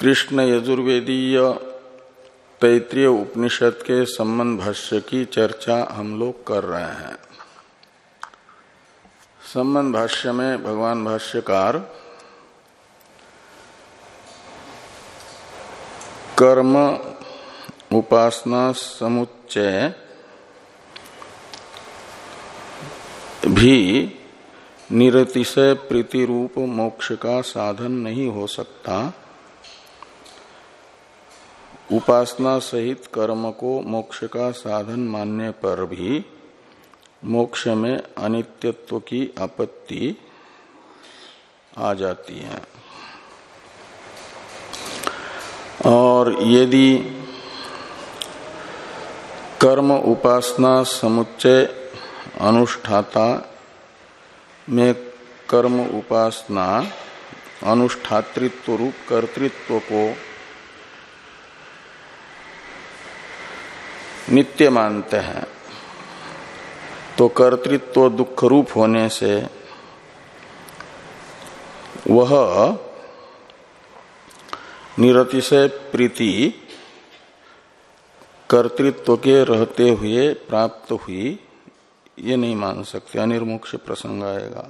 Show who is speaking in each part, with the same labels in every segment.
Speaker 1: कृष्ण यजुर्वेदीय तैतृय उपनिषद के संबंध भाष्य की चर्चा हम लोग कर रहे हैं। संबंध भाष्य में भगवान भाष्यकार, कर्म उपासना समुच्चय भी निरतिशय प्रीति रूप मोक्ष का साधन नहीं हो सकता। उपासना सहित कर्म को मोक्ष का साधन मानने पर भी मोक्ष में अनित्यत्व की आपत्ति आ जाती है। और यदि कर्म उपासना समुच्चय अनुष्ठाता में कर्म उपासना अनुष्ठातृत्व रूप कर्तृत्व को नित्य मानते हैं। तो कर्तृत्व दुख रूप होने से वह निरतिशय प्रीति कर्तृत्व के रहते हुए प्राप्त हुई, ये नहीं मान सकते। अनिर्मोक्ष प्रसंग आएगा।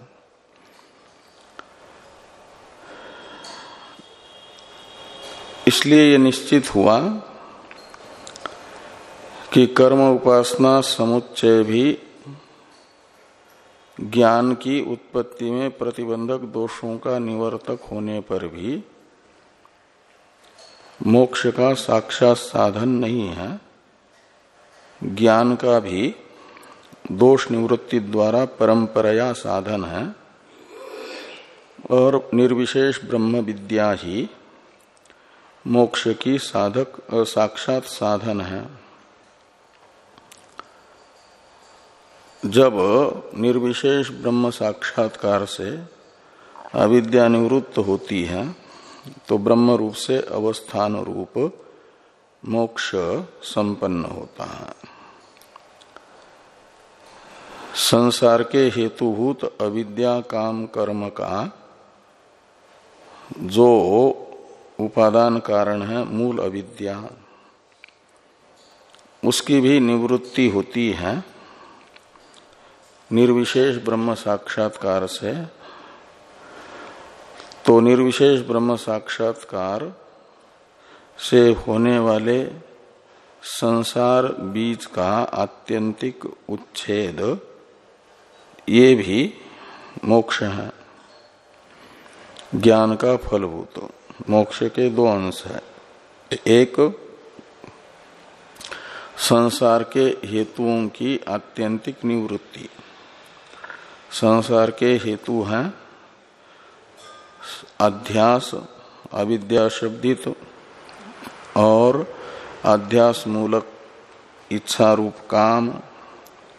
Speaker 1: इसलिए ये निश्चित हुआ कि कर्म उपासना समुच्चय भी ज्ञान की उत्पत्ति में प्रतिबंधक दोषों का निवर्तक होने पर भी मोक्ष का साक्षात साधन नहीं है। ज्ञान का भी दोष निवृत्ति द्वारा परंपराया साधन है और निर्विशेष ब्रह्म विद्या ही मोक्ष की साधक, साक्षात साधन है। जब निर्विशेष ब्रह्म साक्षात्कार से अविद्या निवृत्त होती है तो ब्रह्म रूप से अवस्थान रूप मोक्ष संपन्न होता है। संसार के हेतुभूत अविद्या काम कर्म का जो उपादान कारण है मूल अविद्या, उसकी भी निवृत्ति होती है। निर्विशेष ब्रह्म साक्षात्कार से तो निर्विशेष ब्रह्म साक्षात्कार से होने वाले संसार बीज का आत्यंतिक उच्छेद, ये भी मोक्ष है। ज्ञान का फलभूत, मोक्ष के दो अंश है। एक, संसार के हेतुओं की आत्यंतिक निवृत्ति। संसार के हेतु हैं। अध्यास अविद्या शब्दित और अध्यास मूलक इच्छा रूप काम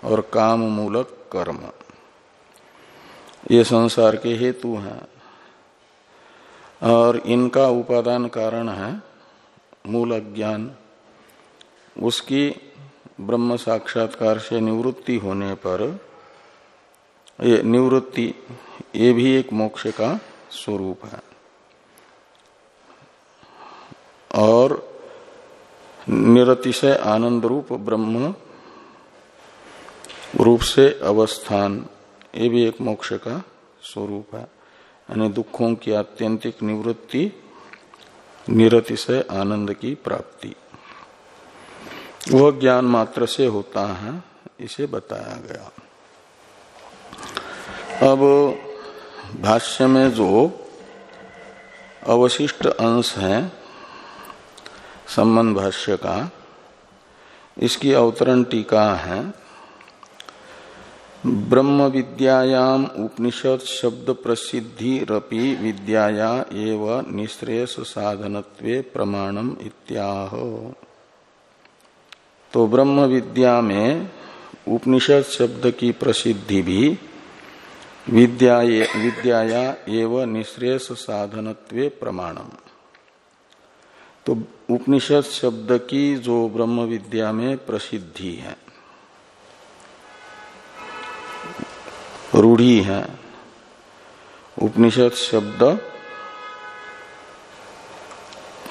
Speaker 1: और काम मूलक कर्म। ये संसार के हेतु हैं। और इनका उपादान कारण है मूल ज्ञान उसकी ब्रह्म साक्षात्कार से निवृत्ति होने पर ये निवृत्ति, ये भी एक मोक्ष का स्वरूप है। और निरतिशय आनंद रूप ब्रह्म रूप से अवस्थान, ये भी एक मोक्ष का स्वरूप है। यानी दुखों की आत्यंतिक निवृत्ति, निरतिशय आनंद की प्राप्ति। वह ज्ञान मात्र से होता है, इसे बताया गया। अब भाष्य में जो अवशिष्ट अंश है, संबंध भाष्य का, इसकी अवतरण टीका है। ब्रह्म विद्यायाम उपनिषद शब्द प्रसिद्धि रपि विद्याया एव निश्रेयस साधनत्वे प्रमाणम इत्याह। तो ब्रह्म विद्या में उपनिषद शब्द की प्रसिद्धि भी विद्या विद्याया एव निश्रेयस साधनत्वे प्रमाणम। तो उपनिषद शब्द की जो ब्रह्म विद्या में प्रसिद्धि है, रूढ़ी है, उपनिषद शब्द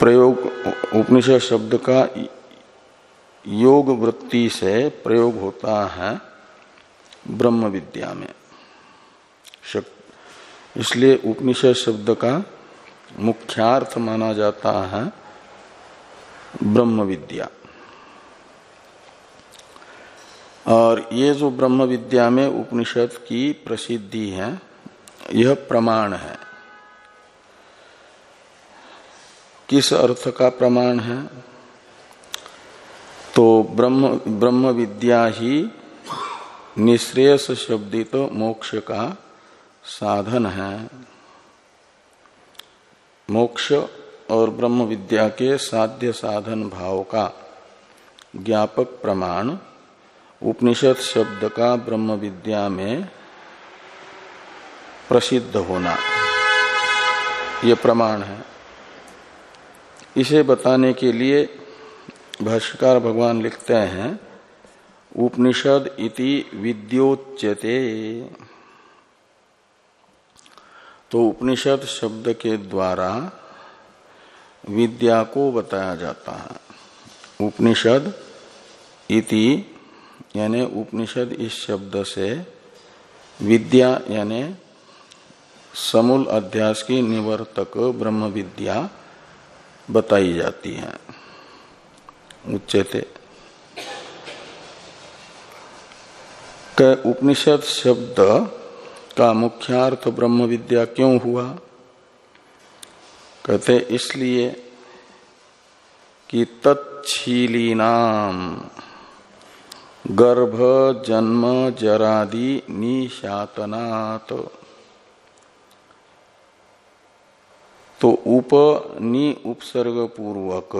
Speaker 1: प्रयोग, उपनिषद शब्द का योग वृत्ति से प्रयोग होता है ब्रह्म विद्या में। इसलिए उपनिषद शब्द का मुख्यार्थ माना जाता है ब्रह्म विद्या और ये जो ब्रह्म विद्या में उपनिषद की प्रसिद्धि है, यह प्रमाण है। किस अर्थ का प्रमाण है? तो ब्रह्म ब्रह्म विद्या ही निश्रेयस शब्दित मोक्ष का साधन है। मोक्ष और ब्रह्म विद्या के साध्य साधन भाव का ज्ञापक प्रमाण उपनिषद शब्द का ब्रह्म विद्या में प्रसिद्ध होना। ये प्रमाण है। इसे बताने के लिए भाष्यकार भगवान लिखते हैं, उपनिषद इति विद्योच्यते। तो उपनिषद शब्द के द्वारा विद्या को बताया जाता है। उपनिषद इति, यानी उपनिषद इस शब्द से विद्या, यानी समूल अध्यास की निवर्तक ब्रह्म विद्या बताई जाती है। उच्चते। उपनिषद शब्द का मुख्यार्थ ब्रह्म विद्या क्यों हुआ? कहते इसलिए कि तत्शीली नाम गर्भ, जन्म, जरादि, निशातनात्। तो उप, नि उपसर्ग पूर्वक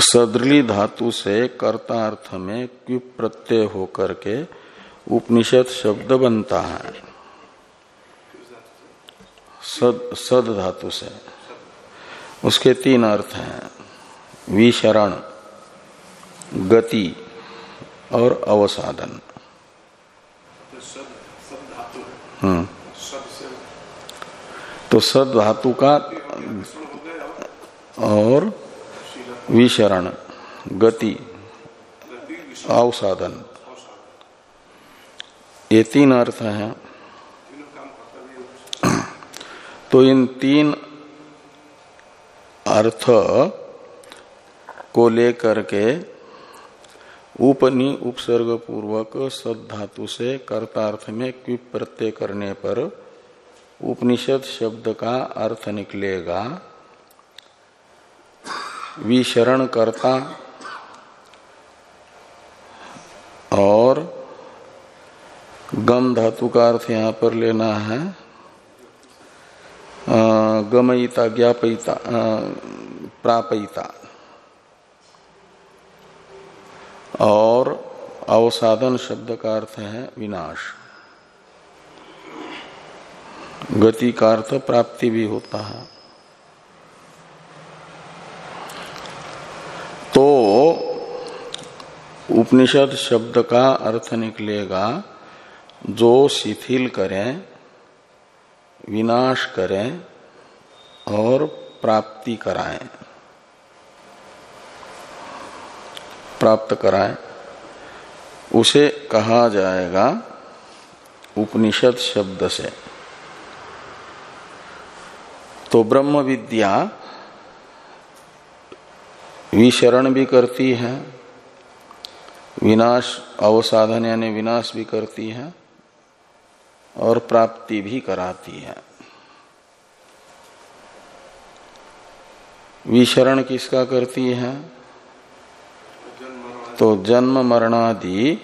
Speaker 1: सदली धातु से कर्ता अर्थ में क्युप प्रत्यय होकर के उपनिषद शब्द बनता है। सद सद धातु से। उसके तीन अर्थ हैं। विशरण, गति और अवसाधन हम्म। तो सद धातु का और विशरण, गति अवसाधन ये तीन अर्थ हैं। तो इन तीन अर्थ को लेकर के उपनि उपसर्ग पूर्वक सद्धातु से कर्तार्थ में क्विप प्रत्यय करने पर उपनिषद शब्द का अर्थ निकलेगा। विशरण करता और गम धातु का अर्थ यहाँ पर लेना है। गमयिता, ज्ञापयिता प्रापयिता। और अवसाधन शब्द का अर्थ है विनाश। गति का अर्थ प्राप्ति भी होता है तो उपनिषद शब्द का अर्थ निकलेगा, जो शिथिल करें, विनाश करें और प्राप्ति कराएँ। प्राप्त कराएँ। उसे कहा जाएगा उपनिषद शब्द से। तो ब्रह्म विद्या विशरण भी करती है विनाश अवसाधन यानी विनाश भी करती है और प्राप्ति भी कराती है। विशरण किसका करती है? तो जन्म मरणादि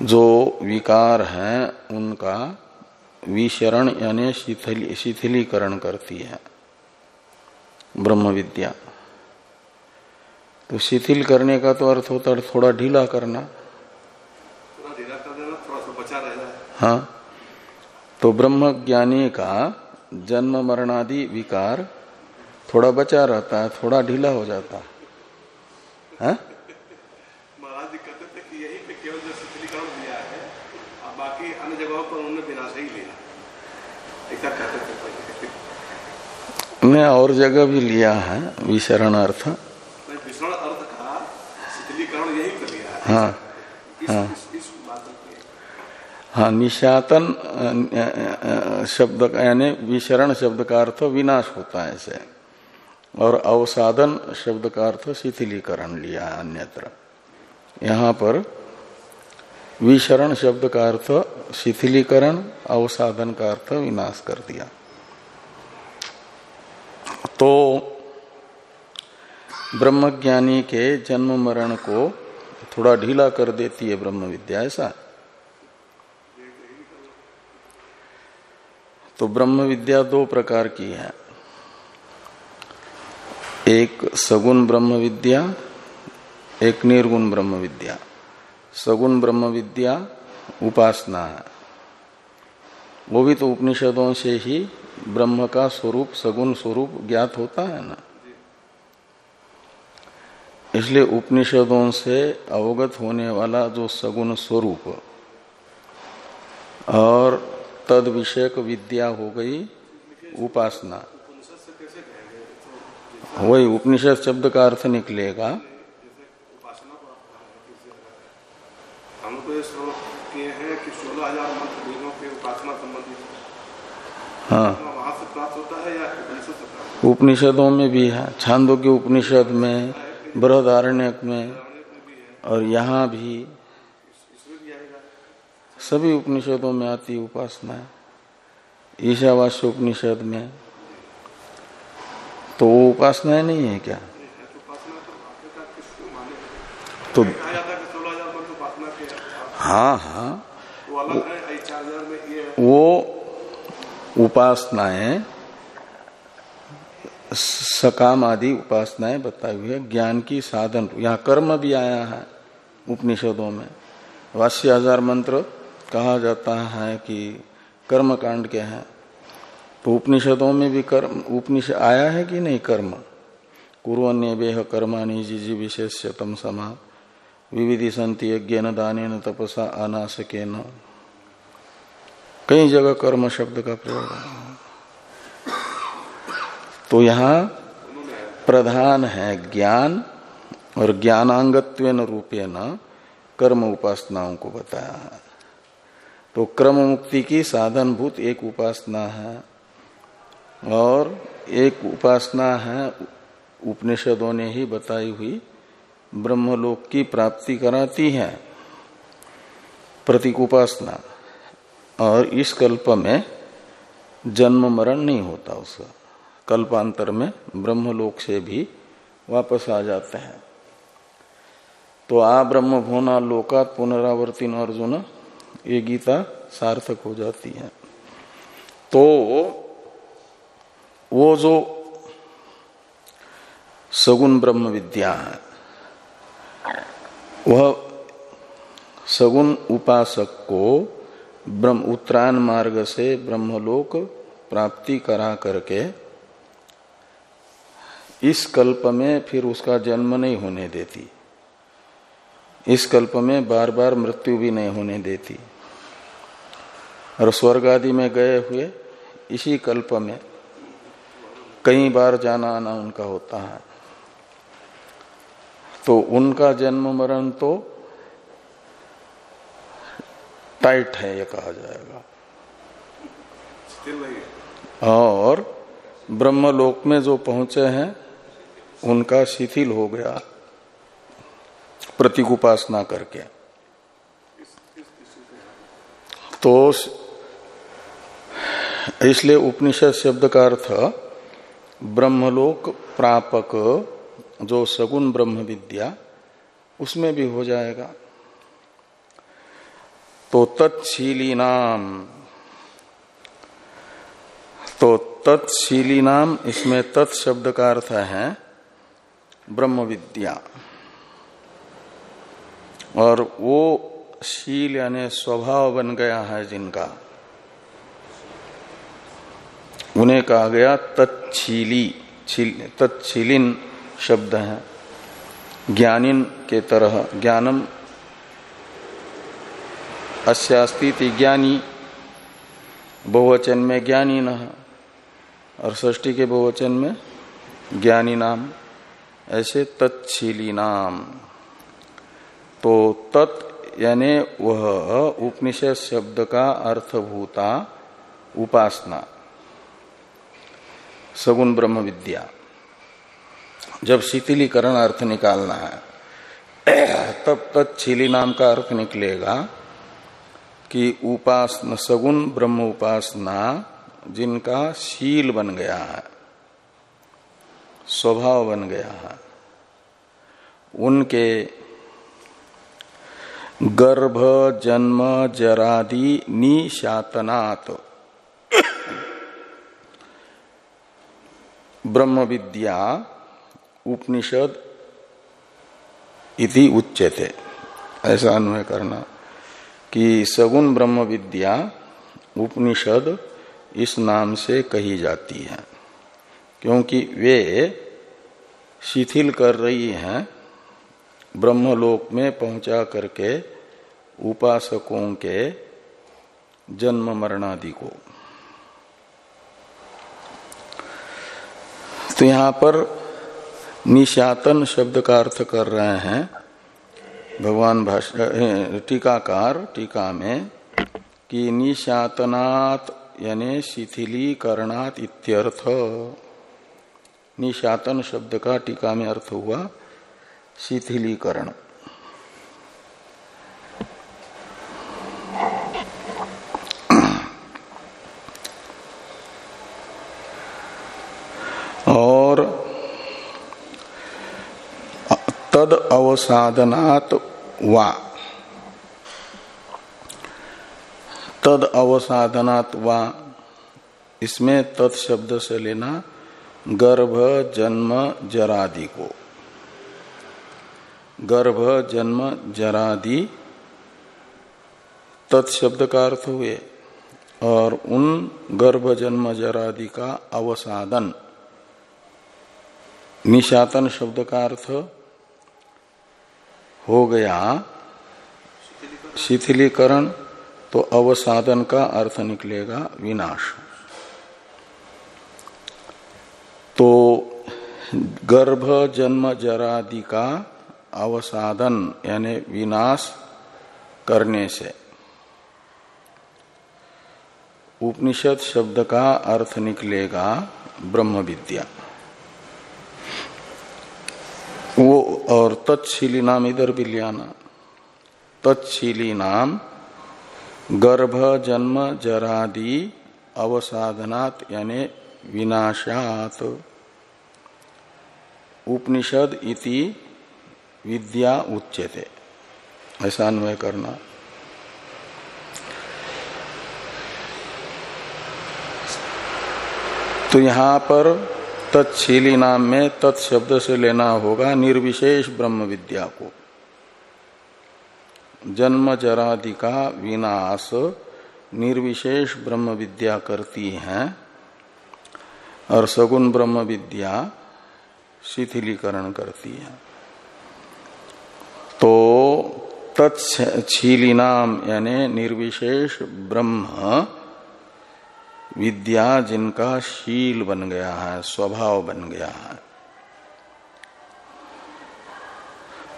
Speaker 1: जो विकार हैं, उनका विशरण यानी शिथिलीकरण करती है। ब्रह्म विद्या तो शिथिल करने का तो अर्थ होता है थोड़ा ढीला करना। हाँ। तो ब्रह्म ज्ञानी का जन्म मरणादि विकार थोड़ा बचा रहता है थोड़ा ढीला हो जाता। है? हाँ?
Speaker 2: दिया है अब बाकी अन्य जगहों पर उन्होंने विनाश लिया। ऐसा कहते थे।
Speaker 1: मैं और जगह भी लिया है विशरण अर्थ
Speaker 2: नहीं, विषण अर्थ का शिथिलीकरण यही कर लिया है
Speaker 1: हाँ। हाँ। निशातन शब्द यानी विशरण शब्द का अर्थ विनाश होता है ऐसे। और अवसाधन शब्द का अर्थ शिथिलीकरण लिया अन्यत्र। यहाँ पर विशरण शब्द का अर्थ शिथिलीकरण अवसाधन का अर्थ विनाश कर दिया। तो ब्रह्मज्ञानी के जन्म मरण को थोड़ा ढीला कर देती है ब्रह्म विद्या, ऐसा? तो ब्रह्म विद्या दो प्रकार की है। एक सगुण ब्रह्म विद्या, एक निर्गुण ब्रह्म विद्या। सगुण ब्रह्म विद्या उपासना है। वो भी तो उपनिषदों से ही ब्रह्म का स्वरूप, सगुण स्वरूप ज्ञात होता है ना? इसलिए उपनिषदों से अवगत होने वाला जो सगुण स्वरूप और तद विषयक विद्या हो गई उपासना। वही उपनिषद शब्द का अर्थ निकलेगा।
Speaker 2: तो हैं प्राप्त उपनिषदों
Speaker 1: में भी है। छांदों के उपनिषद में बृहदारण्यक में और यहाँ भी सभी उपनिषदों में आती उपासना है। ईशावास्य उपनिषद में। तो वो उपासनाएँ नहीं है क्या?
Speaker 2: तो उपासना है। उपासना हैं। वो
Speaker 1: उपासनाएँ सकाम आदि उपासनाएँ बताई हुई है, ज्ञान की साधन यहाँ कर्म भी आया है उपनिषदों में। वास्य हज़ार मंत्र कहा जाता है कि कर्म कांड के हैं। तो उपनिषदों में भी कर्म, उपनिषद आया है कि नहीं कर्म? कुरन्य बेह कर्माणी जिजी विशेषतम समा। विविधि संति यज्ञ न दाने न तपसा अनासके न कई जगह कर्म शब्द का प्रयोग है। तो यहाँ प्रधान है ज्ञान और ज्ञानांगत्व रूपे न कर्म उपासनाओं को बताया है। तो क्रम मुक्ति की साधनभूत एक उपासना है और एक उपासना है, उपनिषदों ने ही बताई हुई ब्रह्मलोक की प्राप्ति कराती है, प्रतीक उपासना। और इस कल्प में जन्म मरण नहीं होता उसका कल्पांतर में ब्रह्मलोक से भी वापस आ जाते हैं। तो आ ब्रह्म भोना लोकात पुनरावर्तिन अर्जुन, ये गीता सार्थक हो जाती है। तो वो जो सगुण ब्रह्म विद्या है, वह सगुण उपासक को ब्रह्म उत्तरायण मार्ग से ब्रह्मलोक प्राप्ति करा करके इस कल्प में फिर उसका जन्म नहीं होने देती। इस कल्प में बार बार मृत्यु भी नहीं होने देती। और स्वर्ग आदि में गए हुए इसी कल्प में कई बार जाना आना उनका होता है। तो उनका जन्म मरण तो टाइट है ये कहा जाएगा। और ब्रह्मलोक में जो पहुँचे हैं उनका शिथिल हो गया। प्रतीक उपासना करके। तो इसलिए उपनिषद शब्द का अर्थ, ब्रह्मलोक प्रापक, जो सगुण ब्रह्म विद्या, उसमें भी हो जाएगा। तो तत्शीली नाम तो तत्शीली नाम इसमें तत्शब्द का अर्थ है ब्रह्म विद्या और वो शील यानी स्वभाव बन गया है जिनका। उन्हें कहा गया तत्शीली तत्शीलिन शब्द है। ज्ञानिन के तरह, ज्ञानम अस्यास्ती ज्ञानी, बहुवचन में ज्ञानी न और षष्टी के बहुवचन में ज्ञानी नाम। ऐसे तत्शीली नाम तो तत् यानी वह उपनिषद शब्द का अर्थभूता उपासना। सगुण ब्रह्म विद्या। जब शिथिलीकरण अर्थ निकालना है, तब तत्शीली नाम का अर्थ निकलेगा कि उपासना, सगुण ब्रह्म उपासना जिनका शील बन गया है। स्वभाव बन गया है। उनके गर्भ, जन्म, जरादि निशातनात्। ब्रह्म विद्या उपनिषद इति उच्यते। ऐसा अन्वय करना कि सगुण ब्रह्म विद्या उपनिषद इस नाम से कही जाती है। क्योंकि वे शिथिल कर रही हैं ब्रह्मलोक में पहुँचा करके उपासकों के जन्म मरणादि को। तो यहाँ पर निशातन शब्द का अर्थ कर रहे हैं, भगवान टीकाकार, टीका में, कि निशातनात् यानी शिथिलीकरणात इत्यर्थ। निशातन शब्द का टीका में अर्थ हुआ शिथिलीकरण। और तद अवसाधनात् वा। तद अवसाधनात् वा। इसमें तत्शब्द से लेना गर्भ जन्म जरादि को। गर्भ जन्म जरादि तत्शब्द का अर्थ हुए और उन गर्भ जन्म जरादि का अवसादन, निशातन शब्द का अर्थ हो गया। शिथिलीकरण तो अवसादन का अर्थ निकलेगा विनाश। तो गर्भ जन्म जरादि का अवसादन, यानी विनाश करने से। उपनिषद शब्द का अर्थ निकलेगा ब्रह्म विद्या वो और तत्शीली नाम इधर भी लिया ना तत्शीली नाम गर्भ जन्म जरादि अवसाधनात् यानी विनाशात। उपनिषद इति विद्या उच्यते। ऐसा अन्वय करना। तो यहाँ पर तत्शीली नाम में तत्शब्द से लेना होगा निर्विशेष ब्रह्म विद्या को। जन्म जरादि का विनाश निर्विशेष ब्रह्म विद्या करती है और सगुण ब्रह्म विद्या शिथिलीकरण करती है। तो तत्शीली नाम यानी निर्विशेष ब्रह्म विद्या जिनका शील बन गया है, स्वभाव बन गया है।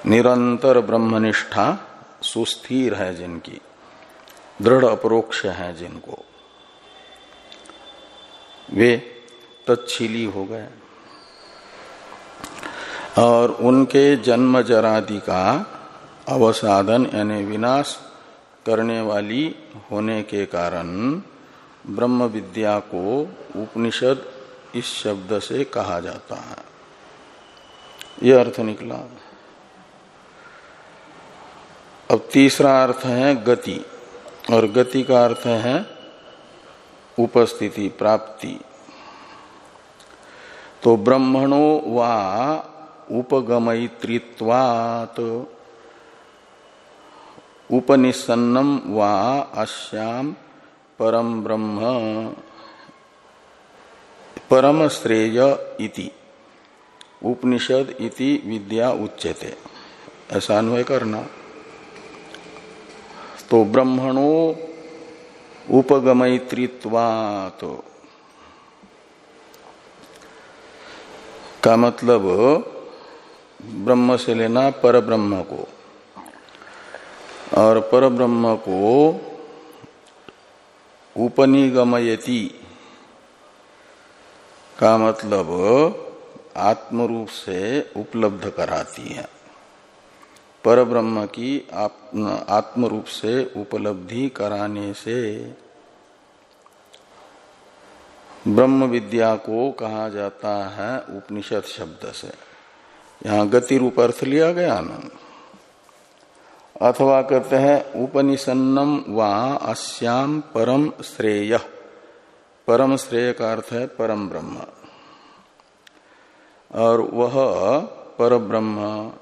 Speaker 1: निरंतर ब्रह्मनिष्ठा सुस्थिर है जिनकी, दृढ़ अपरोक्ष है जिनको। वे तत्शीली हो गए। और उनके जन्म जरादि का अवसाधन यानी विनाश करने वाली होने के कारण ब्रह्म विद्या को उपनिषद इस शब्द से कहा जाता है। यह अर्थ निकला। अब तीसरा अर्थ है गति, और गति का अर्थ है उपस्थिति, प्राप्ति। तो ब्रह्मणो वा उपगमयित्रित्वात। उपनिषन्नम वा अश्याम परम ब्रह्म। परम श्रेय इति। उपनिषद इति विद्या उच्यते। ऐसा अन्वय करना। तो ब्रह्मणो उपगमयित्रित्वात। का मतलब ब्रह्म से लेना पर ब्रह्म को। और पर ब्रह्म को उपनिगमयति का मतलब आत्मरूप से उपलब्ध कराती है। पर ब्रह्म की आत्म रूप से उपलब्धि कराने से ब्रह्म विद्या को कहा जाता है उपनिषद शब्द से। यहाँ गति रूप अर्थ लिया गया ना। अथवा कहते हैं, उपनिषन्नम व अस्याम परम श्रेय। परम श्रेय का अर्थ है परम ब्रह्म। और वह पर ब्रह्म,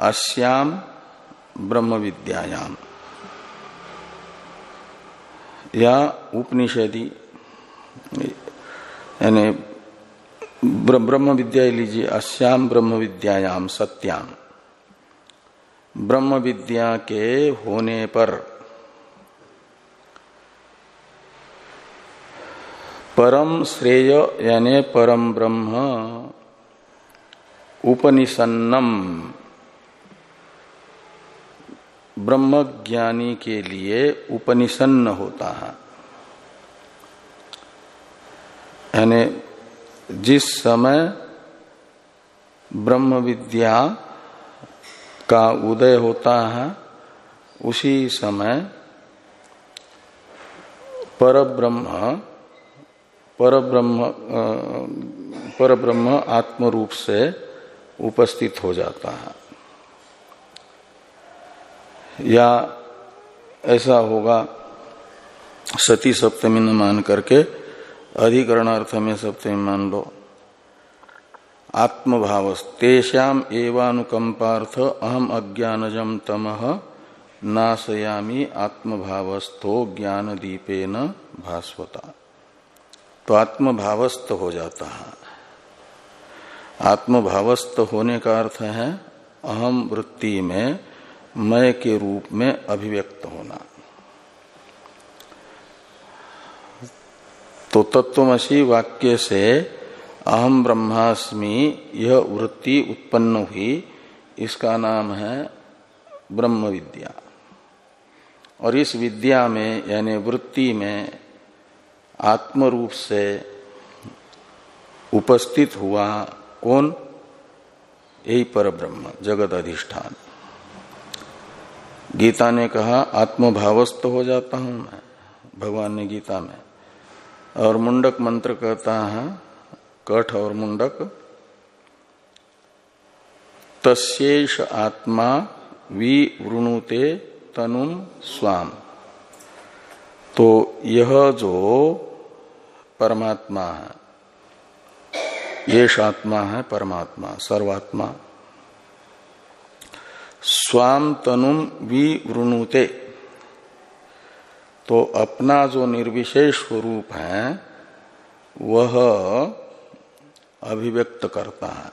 Speaker 1: अस्याम ब्रह्म विद्यायाम। या उपनिषदि, यानी ब्रह्म विद्या लीजिए अस्याम ब्रह्म विद्यायाम सत्याम ब्रह्म विद्या के होने पर परम श्रेय यानी परम ब्रह्म उपनिषन्नम। ब्रह्म ज्ञानी के लिए उपनिषन्न होता है। यानी जिस समय ब्रह्म विद्या का उदय होता है, उसी समय पर ब्रह्म पर ब्रह्म पर ब्रह्म आत्म रूप से उपस्थित हो जाता है। या ऐसा होगा, सती सप्तमी मान करके अधिकरण अर्थ में सप्तमी मान लो आत्मभाव तेषाम एवानुकंपार्थ अहम अज्ञानजम तम नाशयामी आत्मभावस्थो ज्ञान दीपेन भास्वता। तो आत्मभावस्थ हो जाता है। आत्मभावस्थ होने का अर्थ है अहम वृत्ति में, मय के रूप में अभिव्यक्त होना। तो तत्वमसी वाक्य से अहम ब्रह्मास्मि, यह वृत्ति उत्पन्न हुई। इसका नाम है ब्रह्म विद्या और इस विद्या में, यानी वृत्ति में आत्म रूप से उपस्थित हुआ कौन? यही पर ब्रह्म जगत अधिष्ठान। गीता ने कहा आत्मभावस्त हो जाता हूँ मैं, भगवान ने गीता में। और मुंडक मंत्र कहता है, कठ और मुंडक तस्ेष आत्मा विवृणुते तनुम स्वाम। तो यह जो परमात्मा है ये आत्मा है परमात्मा, सर्वात्मा। स्वाम तनुम विवृणुते तो अपना जो निर्विशेष स्वरूप है, वह अभिव्यक्त करता है।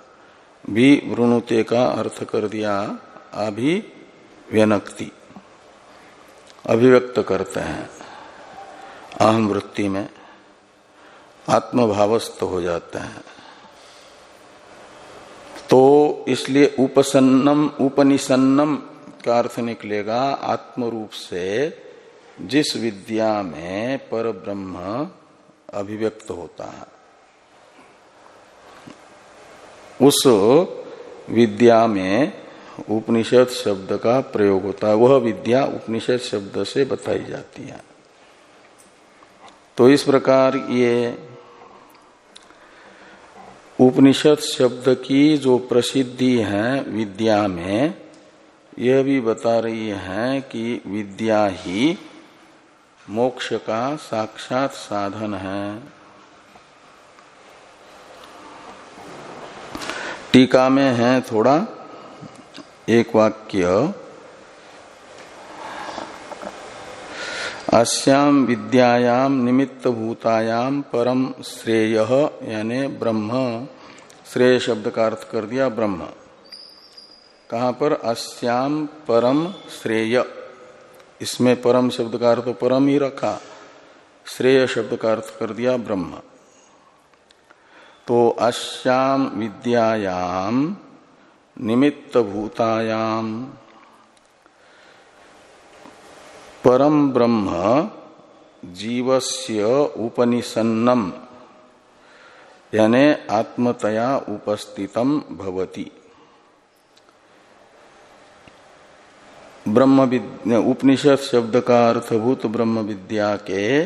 Speaker 1: भी वृणुते का अर्थ कर दिया, अभिव्यनक्ति। अभिव्यक्त करते हैं। अहम वृत्ति में आत्मभावस्थ हो जाते हैं। तो इसलिए उपसन्नम, उपनिसन्नम का अर्थ निकलेगा आत्म रूप से जिस विद्या में पर ब्रह्म अभिव्यक्त होता है, उस विद्या में उपनिषद शब्द का प्रयोग होता है। वह विद्या उपनिषद शब्द से बताई जाती है। तो इस प्रकार ये उपनिषद शब्द की जो प्रसिद्धि है विद्या में, यह भी बता रही है कि विद्या ही मोक्ष का साक्षात साधन। है टीका में है थोड़ा एक वाक्य। अस्याम विद्यायाम निमित्त भूतायाम परम श्रेय यानी ब्रह्म। श्रेय शब्द का अर्थ कर दिया ब्रह्म। कहा पर? अस्याम परम श्रेय। इसमें परम शब्द का अर्थ परम ही रखा। श्रेय शब्द का अर्थ कर दिया ब्रह्म। तो अश्याम विद्यायाम निमित्त भूतायाम परम ब्रह्म जीवस्य उपनिषन्नम, यानी आत्मतया उपस्थितम भवति। ब्रह्म उपनिषद शब्द का अर्थभूत ब्रह्म विद्या के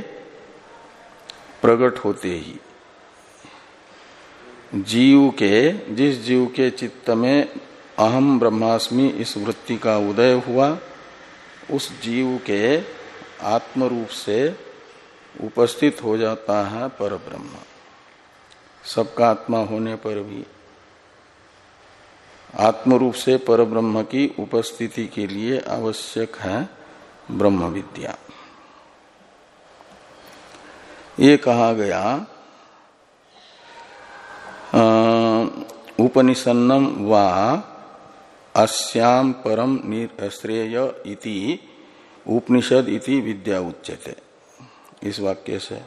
Speaker 1: प्रकट होते ही, जीव के, जिस जीव के चित्त में अहम ब्रह्मास्मि इस वृत्ति का उदय हुआ, उस जीव के आत्म रूप से उपस्थित हो जाता है पर ब्रह्म सबका आत्मा होने पर भी आत्म रूप से पर ब्रह्म की उपस्थिति के लिए आवश्यक है ब्रह्म विद्या। ये कहा गया उपनिषन्नम वा अस्याम परम श्रेय इति, उपनिषद इति विद्या उच्यते। इस वाक्य से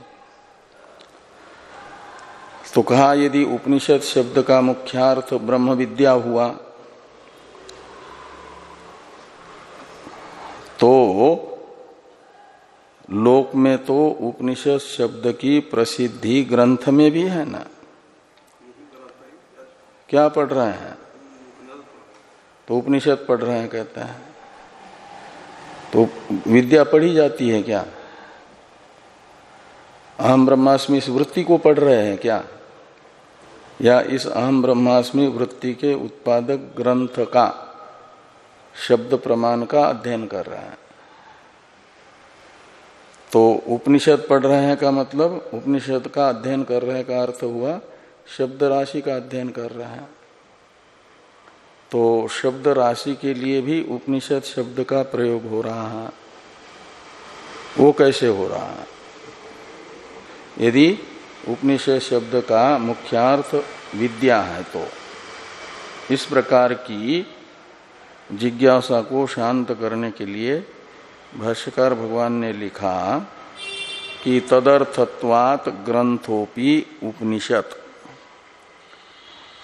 Speaker 1: तो कहा, यदि उपनिषद शब्द का मुख्यार्थ ब्रह्म विद्या हुआ तो लोक में तो उपनिषद शब्द की प्रसिद्धि ग्रंथ में भी है ना? क्या पढ़ रहे हैं? तो उपनिषद पढ़ रहे हैं, कहते हैं। तो विद्या पढ़ी जाती है क्या? अहम ब्रह्मास्मि इस वृत्ति को पढ़ रहे हैं क्या? या इस अहम ब्रह्मास्मि वृत्ति के उत्पादक ग्रंथ का शब्द प्रमाण का अध्ययन कर रहे हैं। तो उपनिषद पढ़ रहे हैं का मतलब उपनिषद का अध्ययन कर रहे का अर्थ हुआ, शब्द राशि का अध्ययन कर रहे हैं। तो शब्द राशि के लिए भी उपनिषद शब्द का प्रयोग हो रहा है। वो कैसे हो रहा है? यदि उपनिषद शब्द का मुख्यार्थ विद्या है तो। इस प्रकार की जिज्ञासा को शांत करने के लिए भाष्यकार भगवान ने लिखा कि तदर्थत्वात ग्रंथोपि उपनिषद।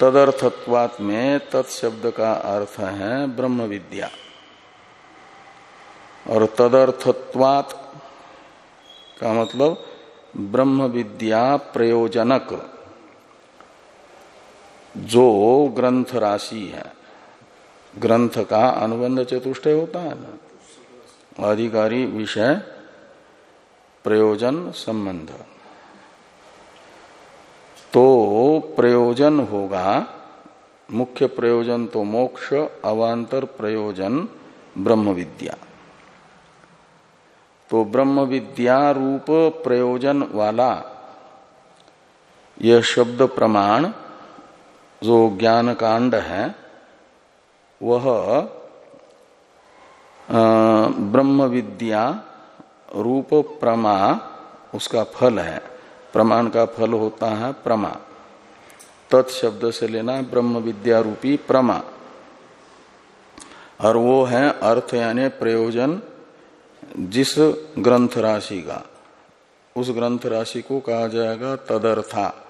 Speaker 1: तदर्थत्वात में तत्शब्द का अर्थ है ब्रह्म विद्या और तदर्थत्वात का मतलब ब्रह्म विद्या प्रयोजनक, जो ग्रंथ राशि है। ग्रंथ का अनुबंध चतुष्टय होता है ना? अधिकारी विषय, प्रयोजन संबंध। तो प्रयोजन होगा, मुख्य प्रयोजन तो मोक्ष अवांतर प्रयोजन ब्रह्म विद्या। तो ब्रह्म विद्या रूप प्रयोजन वाला यह शब्द प्रमाण जो ज्ञान कांड है, वह ब्रह्म विद्या रूप प्रमा, उसका फल है। प्रमाण का फल होता है प्रमा। तत्शब्द से लेना ब्रह्म विद्या रूपी प्रमा। और वो है अर्थ यानी प्रयोजन जिस ग्रंथ राशि का, उस ग्रंथ राशि को कहा जाएगा तदर्था।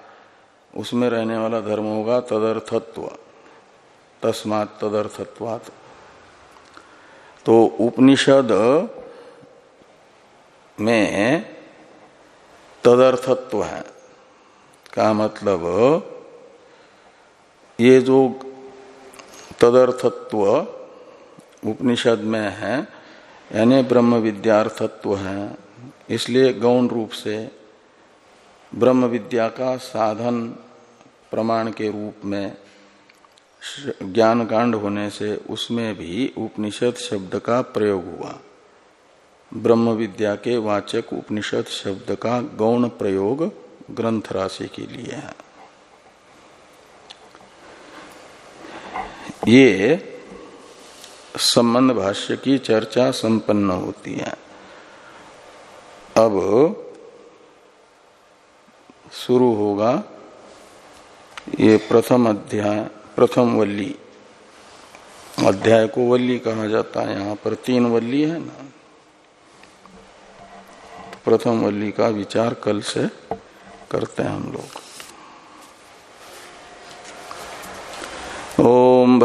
Speaker 1: उसमें रहने वाला धर्म होगा तदर्थत्व। तस्मात तदर्थत्वात। तो उपनिषद में तदर्थत्व है। का मतलब ये जो तदर्थत्व उपनिषद में है यानी ब्रह्म विद्यार्थत्व है। इसलिए गौण रूप से ब्रह्म विद्या का साधन प्रमाण के रूप में ज्ञान कांड होने से उसमें भी उपनिषद शब्द का प्रयोग हुआ। ब्रह्म विद्या के वाचक उपनिषद शब्द का गौण प्रयोग ग्रंथ राशि के लिए है। ये संबंध भाष्य की चर्चा संपन्न होती है। अब शुरू होगा ये प्रथम अध्याय, प्रथम वल्ली। अध्याय को वल्ली कहा जाता है, यहाँ पर तीन वल्ली है ना। प्रथम वल्ली का विचार कल से करते हैं हम लोग। ओम